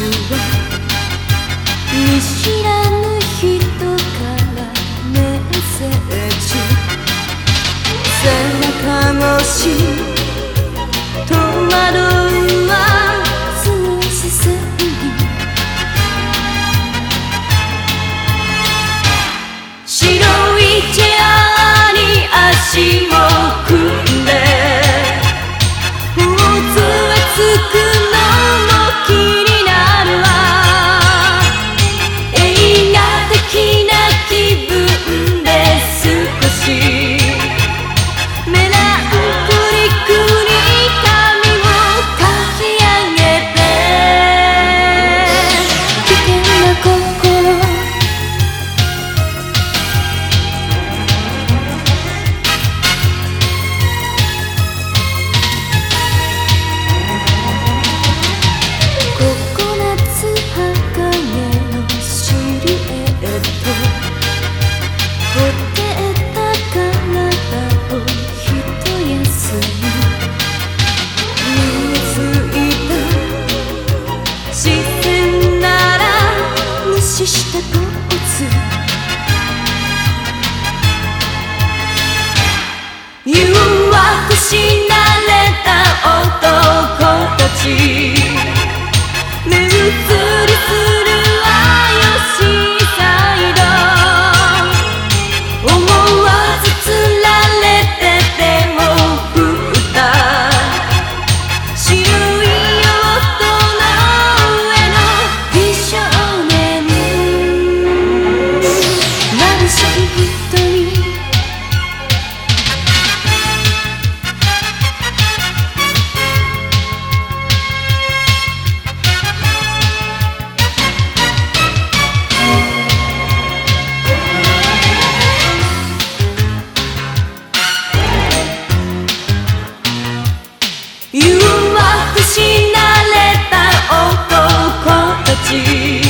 見知らぬ人からメッセージ。背中越し The bu しなれた男たち。